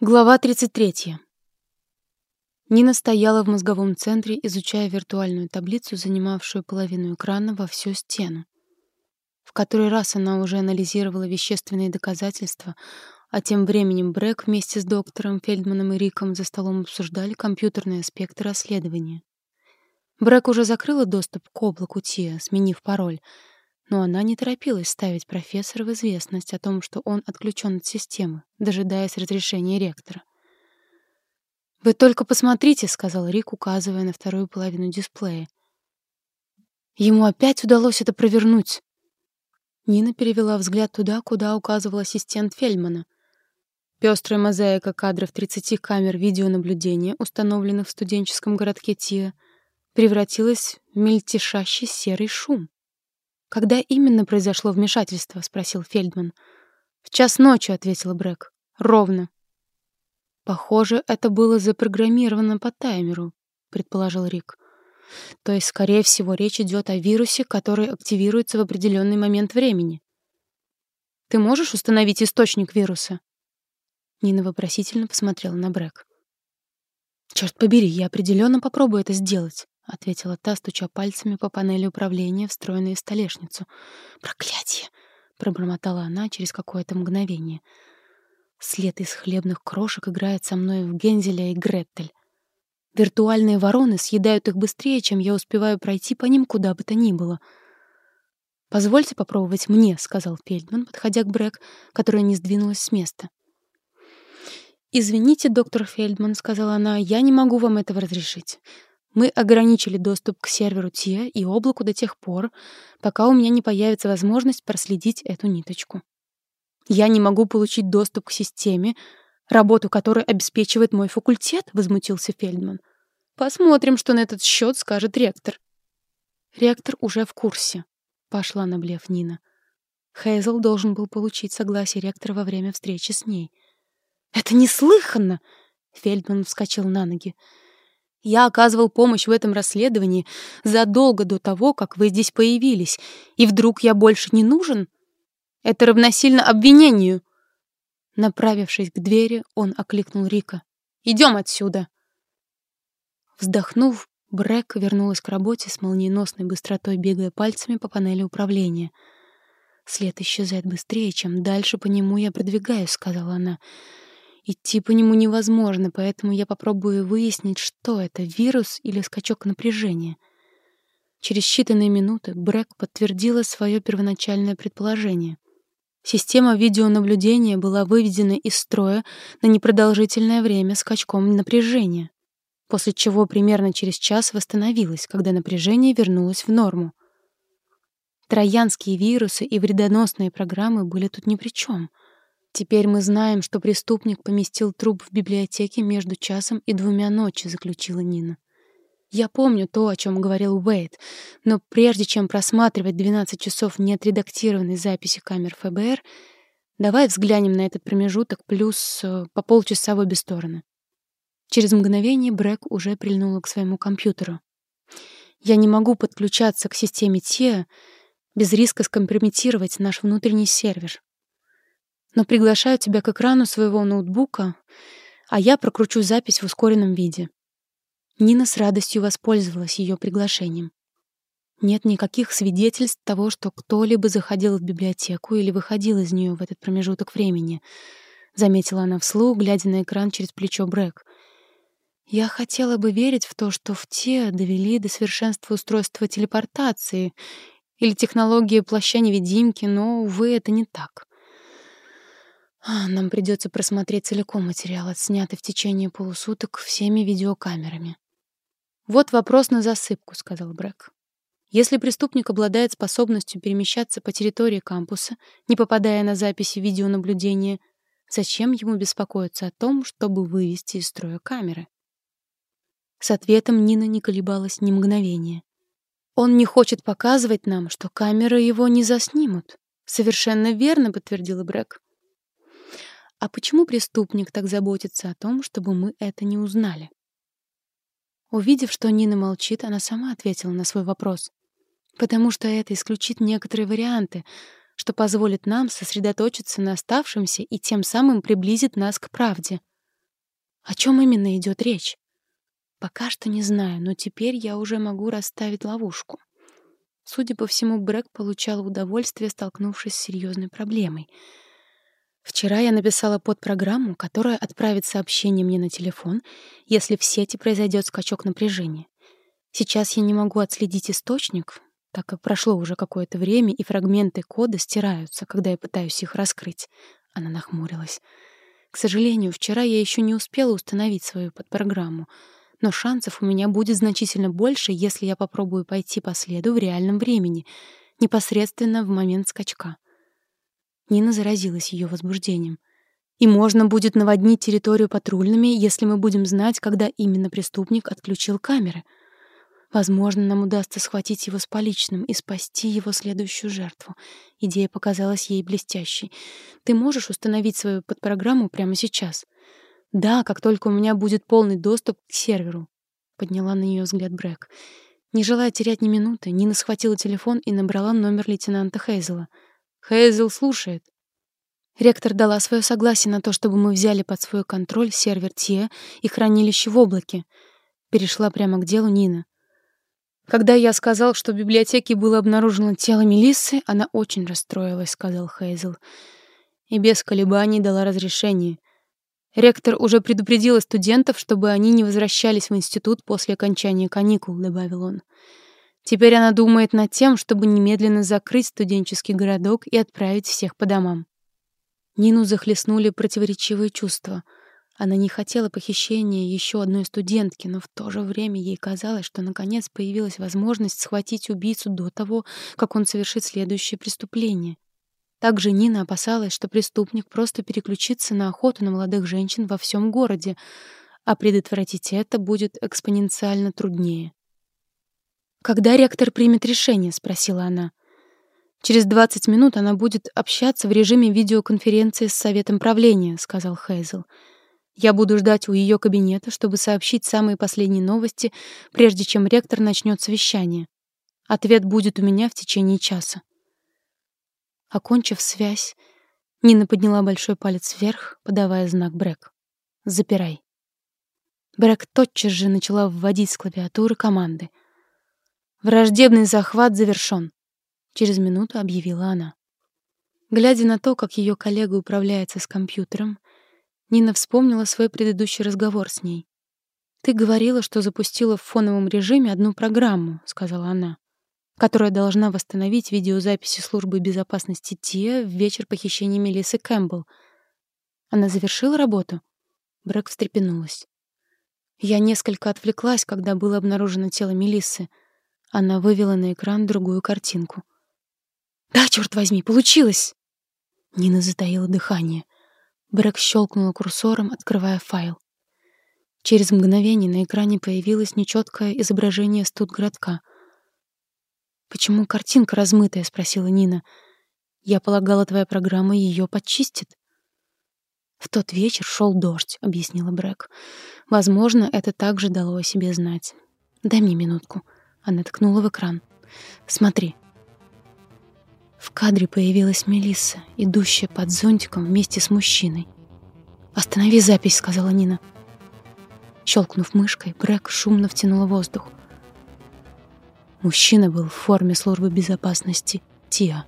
Глава 33. Нина стояла в мозговом центре, изучая виртуальную таблицу, занимавшую половину экрана во всю стену. В который раз она уже анализировала вещественные доказательства, а тем временем Брэк вместе с доктором Фельдманом и Риком за столом обсуждали компьютерные аспекты расследования. Брэк уже закрыла доступ к облаку Тия, сменив пароль — но она не торопилась ставить профессора в известность о том, что он отключен от системы, дожидаясь разрешения ректора. «Вы только посмотрите», — сказал Рик, указывая на вторую половину дисплея. Ему опять удалось это провернуть. Нина перевела взгляд туда, куда указывал ассистент Фельдмана. Пестрая мозаика кадров 30 камер видеонаблюдения, установленных в студенческом городке Тия, превратилась в мельтешащий серый шум. «Когда именно произошло вмешательство?» — спросил Фельдман. «В час ночи», — ответила Брэк. «Ровно». «Похоже, это было запрограммировано по таймеру», — предположил Рик. «То есть, скорее всего, речь идет о вирусе, который активируется в определенный момент времени». «Ты можешь установить источник вируса?» Нина вопросительно посмотрела на Брэк. «Черт побери, я определенно попробую это сделать. — ответила та, стуча пальцами по панели управления, встроенной в столешницу. «Проклятие!» — пробормотала она через какое-то мгновение. «След из хлебных крошек играет со мной в Гензеля и Гретель. Виртуальные вороны съедают их быстрее, чем я успеваю пройти по ним куда бы то ни было». «Позвольте попробовать мне», — сказал Фельдман, подходя к Брэк, которая не сдвинулась с места. «Извините, доктор Фельдман», — сказала она, — «я не могу вам этого разрешить. Мы ограничили доступ к серверу TIA и облаку до тех пор, пока у меня не появится возможность проследить эту ниточку. Я не могу получить доступ к системе, работу которой обеспечивает мой факультет, возмутился Фельдман. Посмотрим, что на этот счет скажет ректор. Ректор уже в курсе, пошла на блеф Нина. Хейзел должен был получить согласие ректора во время встречи с ней. Это неслыханно, Фельдман вскочил на ноги. Я оказывал помощь в этом расследовании задолго до того, как вы здесь появились, и вдруг я больше не нужен? Это равносильно обвинению. Направившись к двери, он окликнул Рика. «Идем отсюда!» Вздохнув, Брэк вернулась к работе с молниеносной быстротой, бегая пальцами по панели управления. «След исчезает быстрее, чем дальше по нему я продвигаюсь», — сказала она. Идти по нему невозможно, поэтому я попробую выяснить, что это, вирус или скачок напряжения. Через считанные минуты Брэк подтвердила свое первоначальное предположение. Система видеонаблюдения была выведена из строя на непродолжительное время скачком напряжения, после чего примерно через час восстановилась, когда напряжение вернулось в норму. Троянские вирусы и вредоносные программы были тут ни при чем — Теперь мы знаем, что преступник поместил труп в библиотеке между часом и двумя ночи, заключила Нина. Я помню то, о чем говорил Уэйд, но прежде чем просматривать 12 часов неотредактированной записи камер ФБР, давай взглянем на этот промежуток плюс э, по полчаса в обе стороны. Через мгновение Брэк уже прильнула к своему компьютеру. Я не могу подключаться к системе ТИА без риска скомпрометировать наш внутренний сервер но приглашаю тебя к экрану своего ноутбука, а я прокручу запись в ускоренном виде». Нина с радостью воспользовалась ее приглашением. Нет никаких свидетельств того, что кто-либо заходил в библиотеку или выходил из нее в этот промежуток времени, заметила она вслух, глядя на экран через плечо Брэк. Я хотела бы верить в то, что в те довели до совершенства устройства телепортации или технологии плаща-невидимки, но, увы, это не так. А, нам придется просмотреть целиком материал, отснятый в течение полусуток всеми видеокамерами. «Вот вопрос на засыпку», — сказал Брэк. «Если преступник обладает способностью перемещаться по территории кампуса, не попадая на записи видеонаблюдения, зачем ему беспокоиться о том, чтобы вывести из строя камеры?» С ответом Нина не колебалась ни мгновения. «Он не хочет показывать нам, что камеры его не заснимут». «Совершенно верно», — подтвердил Брэк. А почему преступник так заботится о том, чтобы мы это не узнали? Увидев, что Нина молчит, она сама ответила на свой вопрос. Потому что это исключит некоторые варианты, что позволит нам сосредоточиться на оставшемся и тем самым приблизит нас к правде. О чем именно идет речь? Пока что не знаю, но теперь я уже могу расставить ловушку. Судя по всему, Брэк получал удовольствие, столкнувшись с серьезной проблемой. Вчера я написала под программу, которая отправит сообщение мне на телефон, если в сети произойдет скачок напряжения. Сейчас я не могу отследить источник, так как прошло уже какое-то время, и фрагменты кода стираются, когда я пытаюсь их раскрыть. Она нахмурилась. К сожалению, вчера я еще не успела установить свою подпрограмму, но шансов у меня будет значительно больше, если я попробую пойти по следу в реальном времени, непосредственно в момент скачка. Нина заразилась ее возбуждением. И можно будет наводнить территорию патрульными, если мы будем знать, когда именно преступник отключил камеры — Возможно, нам удастся схватить его с поличным и спасти его следующую жертву. Идея показалась ей блестящей. Ты можешь установить свою подпрограмму прямо сейчас? Да, как только у меня будет полный доступ к серверу. Подняла на нее взгляд Брэк. Не желая терять ни минуты, Нина схватила телефон и набрала номер лейтенанта Хейзела. Хейзел слушает. Ректор дала свое согласие на то, чтобы мы взяли под свой контроль сервер ТИЭ и хранилище в облаке. Перешла прямо к делу Нина. Когда я сказал, что в библиотеке было обнаружено тело Мелиссы, она очень расстроилась, сказал Хейзел. И без колебаний дала разрешение. Ректор уже предупредила студентов, чтобы они не возвращались в институт после окончания каникул, добавил он. Теперь она думает над тем, чтобы немедленно закрыть студенческий городок и отправить всех по домам. Нину захлестнули противоречивые чувства — она не хотела похищения еще одной студентки, но в то же время ей казалось, что наконец появилась возможность схватить убийцу до того, как он совершит следующее преступление. Также Нина опасалась, что преступник просто переключится на охоту на молодых женщин во всем городе, а предотвратить это будет экспоненциально труднее. «Когда ректор примет решение?» — спросила она. «Через 20 минут она будет общаться в режиме видеоконференции с Советом правления», — сказал Хейзел. Я буду ждать у ее кабинета, чтобы сообщить самые последние новости, прежде чем ректор начнет совещание. Ответ будет у меня в течение часа. Окончив связь, Нина подняла большой палец вверх, подавая знак Брэк. «Запирай». Брэк тотчас же начала вводить с клавиатуры команды. «Враждебный захват завершен», — через минуту объявила она. Глядя на то, как ее коллега управляется с компьютером, Нина вспомнила свой предыдущий разговор с ней. «Ты говорила, что запустила в фоновом режиме одну программу», — сказала она, «которая должна восстановить видеозаписи службы безопасности ТИА в вечер похищения Мелиссы Кэмпбелл. Она завершила работу?» Брэк встрепенулась. Я несколько отвлеклась, когда было обнаружено тело Мелиссы. Она вывела на экран другую картинку. «Да, черт возьми, получилось!» Нина затаила дыхание — Брэк щелкнула курсором, открывая файл. Через мгновение на экране появилось нечеткое изображение студгородка. «Почему картинка размытая?» — спросила Нина. «Я полагала, твоя программа ее подчистит». «В тот вечер шел дождь», — объяснила Брэк. «Возможно, это также дало о себе знать. Дай мне минутку». Она ткнула в экран. «Смотри». В кадре появилась Мелисса, идущая под зонтиком вместе с мужчиной. «Останови запись», — сказала Нина. Щелкнув мышкой, Брэк шумно втянула воздух. Мужчина был в форме службы безопасности ТИА.